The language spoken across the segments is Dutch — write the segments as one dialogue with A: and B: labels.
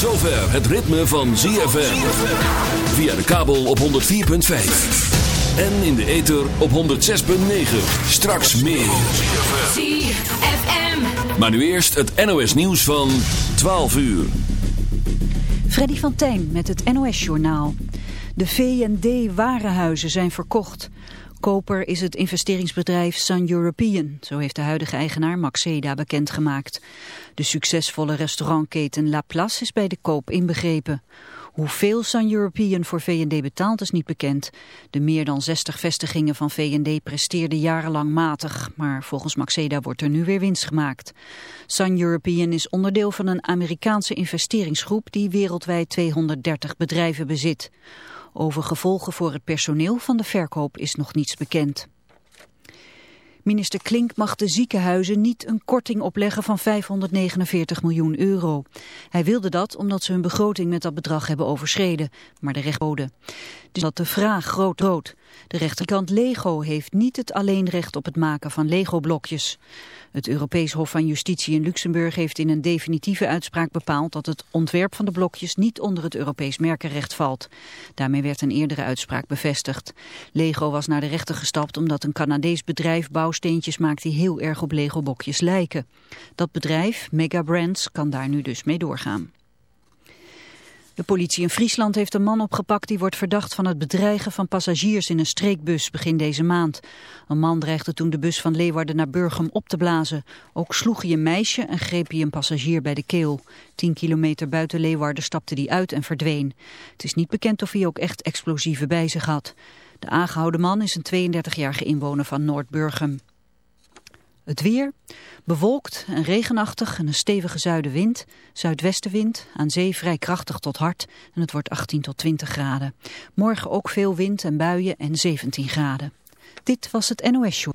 A: het ritme van ZFM. Via de kabel op 104.5. En in de ether op 106.9. Straks meer.
B: ZFM.
A: Maar nu eerst het NOS nieuws van 12 uur.
C: Freddy van Tijn met het NOS-journaal. De V&D warenhuizen zijn verkocht. Koper is het investeringsbedrijf Sun European, zo heeft de huidige eigenaar Maxeda bekendgemaakt. De succesvolle restaurantketen La Place is bij de koop inbegrepen. Hoeveel Sun European voor V&D betaalt is niet bekend. De meer dan 60 vestigingen van V&D presteerden jarenlang matig, maar volgens Maxeda wordt er nu weer winst gemaakt. Sun European is onderdeel van een Amerikaanse investeringsgroep die wereldwijd 230 bedrijven bezit. Over gevolgen voor het personeel van de verkoop is nog niets bekend. Minister Klink mag de ziekenhuizen niet een korting opleggen van 549 miljoen euro. Hij wilde dat omdat ze hun begroting met dat bedrag hebben overschreden, maar de rechtbode. Dus dat de vraag groot rood. De rechterkant Lego heeft niet het alleenrecht op het maken van Lego-blokjes. Het Europees Hof van Justitie in Luxemburg heeft in een definitieve uitspraak bepaald dat het ontwerp van de blokjes niet onder het Europees merkenrecht valt. Daarmee werd een eerdere uitspraak bevestigd. Lego was naar de rechter gestapt omdat een Canadees bedrijf bouwsteentjes maakt die heel erg op Lego-blokjes lijken. Dat bedrijf, Mega Brands, kan daar nu dus mee doorgaan. De politie in Friesland heeft een man opgepakt die wordt verdacht van het bedreigen van passagiers in een streekbus begin deze maand. Een man dreigde toen de bus van Leeuwarden naar Burgum op te blazen. Ook sloeg hij een meisje en greep hij een passagier bij de keel. Tien kilometer buiten Leeuwarden stapte hij uit en verdween. Het is niet bekend of hij ook echt explosieven bij zich had. De aangehouden man is een 32-jarige inwoner van Noord-Burgum. Het weer, bewolkt en regenachtig en een stevige zuidenwind, zuidwestenwind, aan zee vrij krachtig tot hard en het wordt 18 tot 20 graden. Morgen ook veel wind en buien en 17 graden. Dit was het NOS Show.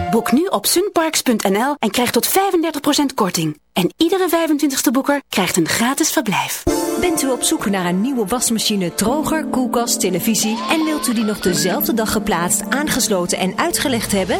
D: Boek nu op sunparks.nl en krijg tot 35% korting. En iedere 25ste boeker krijgt een gratis verblijf.
E: Bent u op zoek naar een nieuwe wasmachine, droger, koelkast, televisie en wilt u die nog dezelfde dag geplaatst, aangesloten en uitgelegd hebben?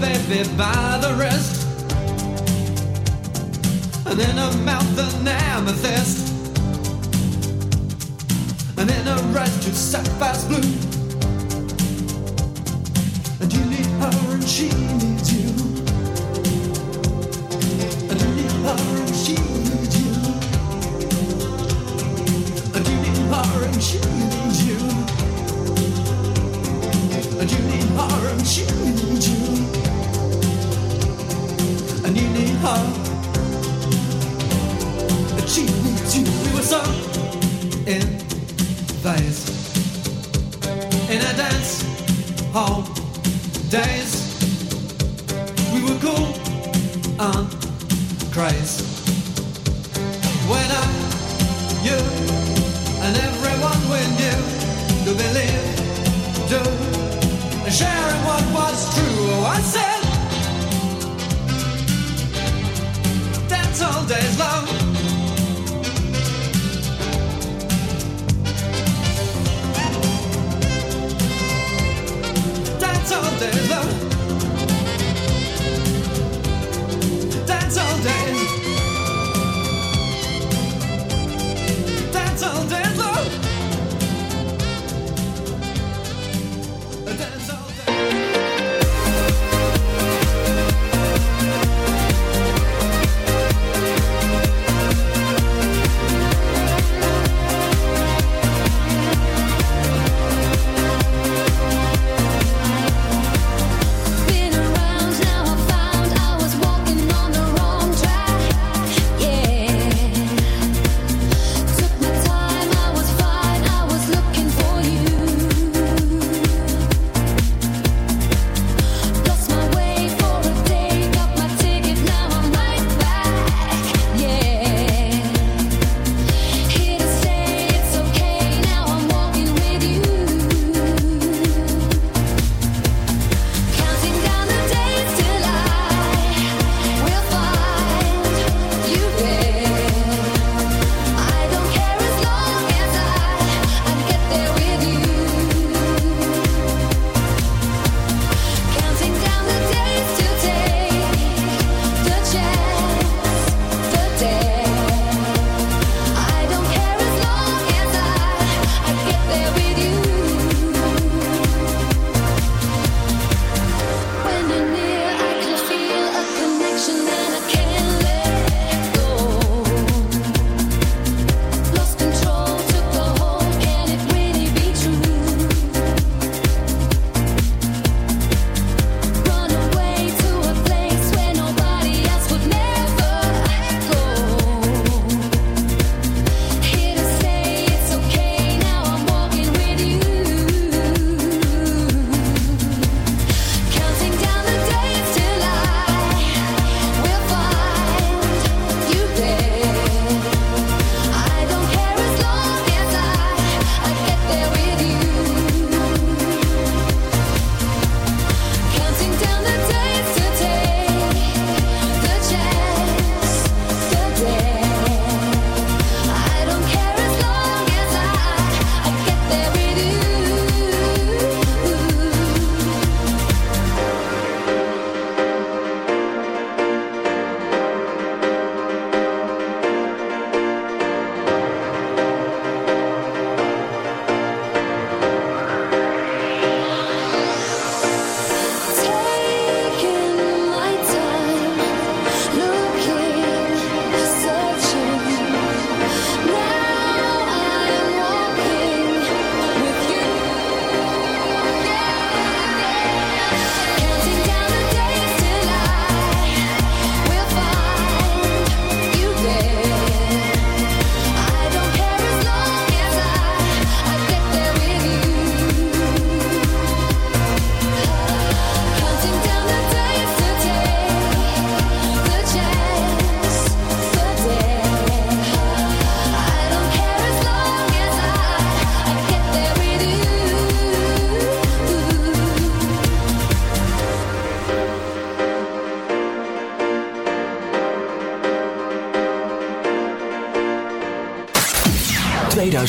F: baby by the
G: wrist. And in her mouth an amethyst. And in her eyes two sapphire's blue. And you need her and she 好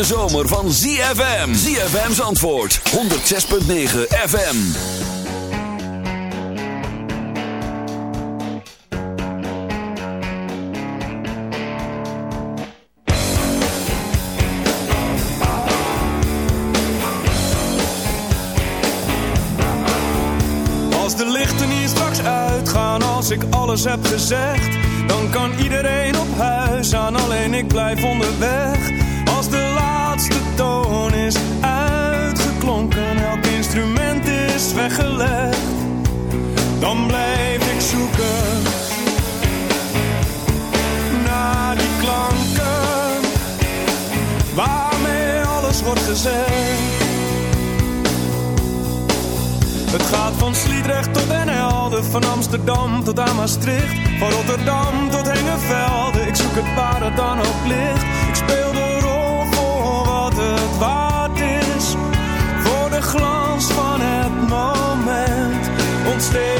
A: Hete zomer van ZFM. ZFM's antwoord, 106.9 FM.
H: Als de lichten hier straks uitgaan, als ik alles heb gezegd, dan kan iedereen op huis aan, alleen ik blijf onderweg. Toon is uitgeklonken, elk instrument is weggelegd, dan blijf ik zoeken naar die klanken waarmee alles wordt gezegd. Het gaat van Sliedrecht tot Den Helder, van Amsterdam tot aan Maastricht, van Rotterdam tot Hengevelde. Ik zoek het waar het dan ook ligt. Ik speel stay.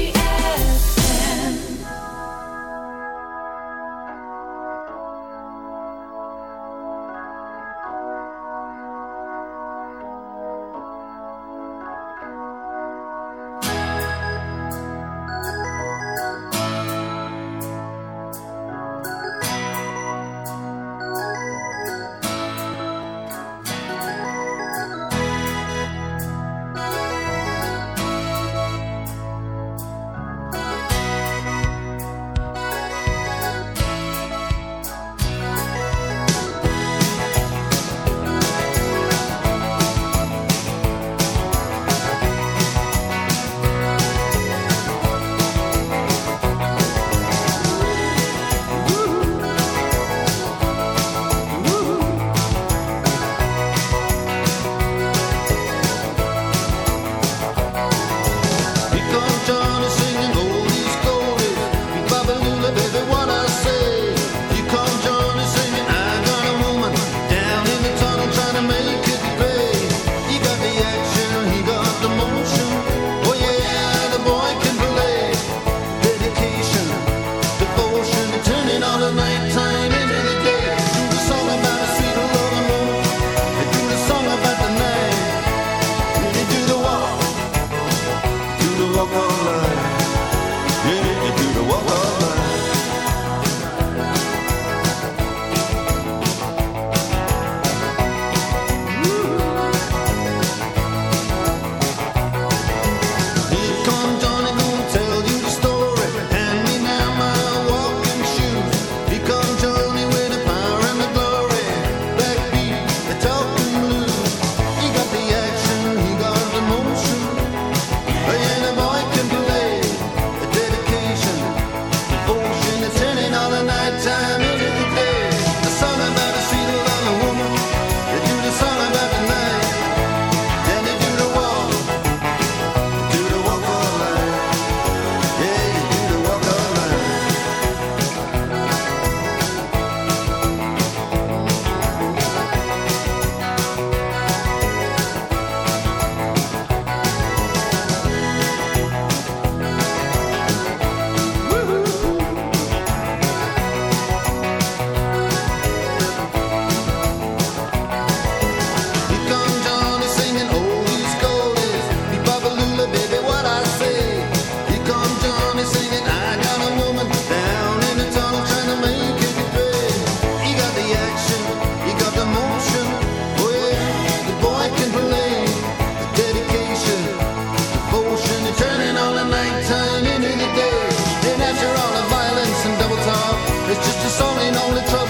I: it's only lonely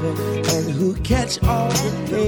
I: and who catch all the hail.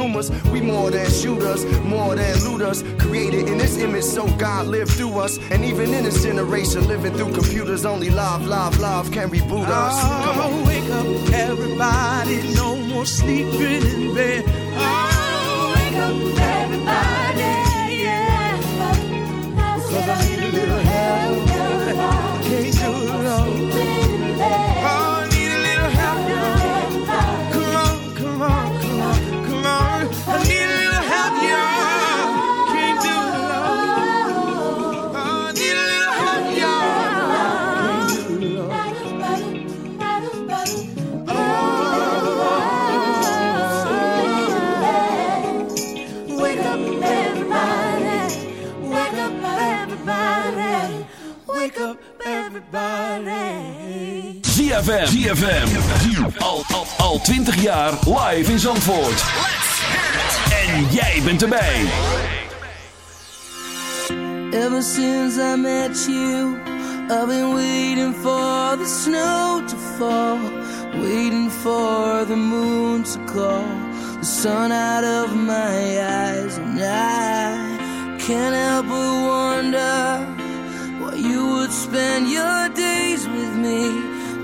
J: We more than shooters, more than looters. Created in this image, so God lived through us. And even in this generation, living through computers, only love, love, love can reboot us. Come on.
I: Oh, wake up, everybody. No more sleeping in bed. Oh, wake up, everybody. Yeah. Because I
A: ZFM. ZFM. Al, al, al 20 jaar live in Zandvoort. En jij bent erbij.
K: Ever since I met you, I've been waiting for the snow to fall, waiting for the moon to call the sun out of my eyes, and I can't help but wonder why you would spend your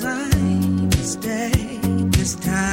K: time,
F: mistake this time.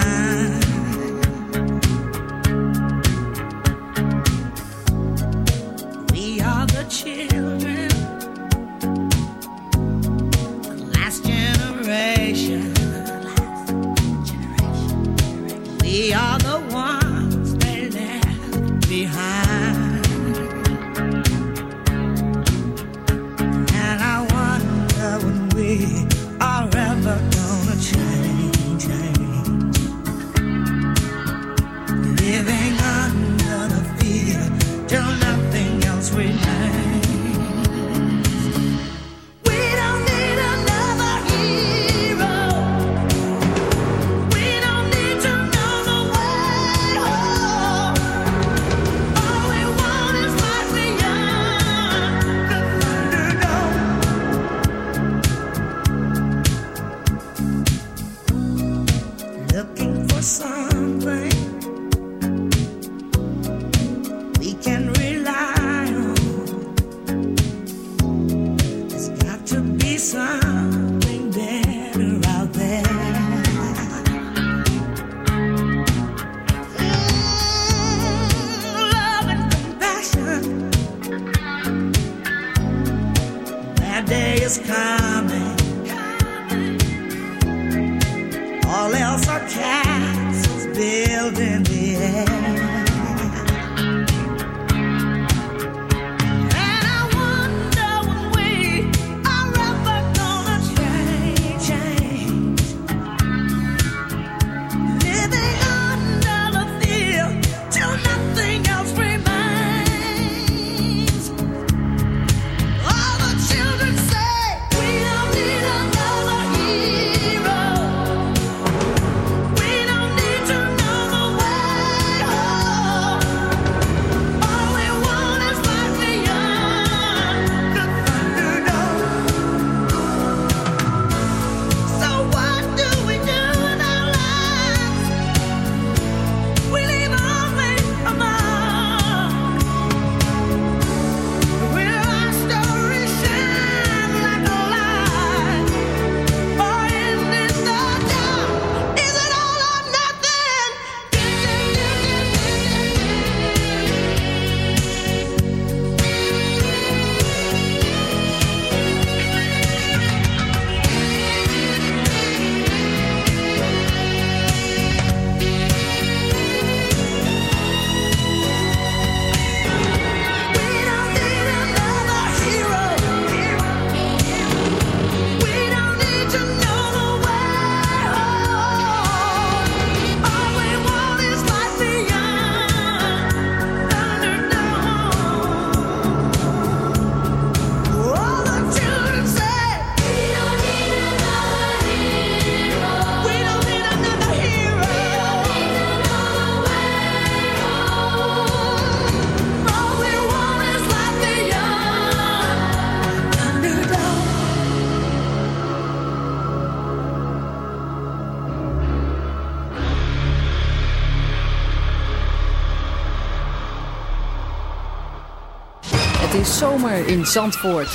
F: in
C: Zandvoort.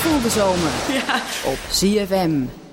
C: Voel zomer
F: ja. op CFM.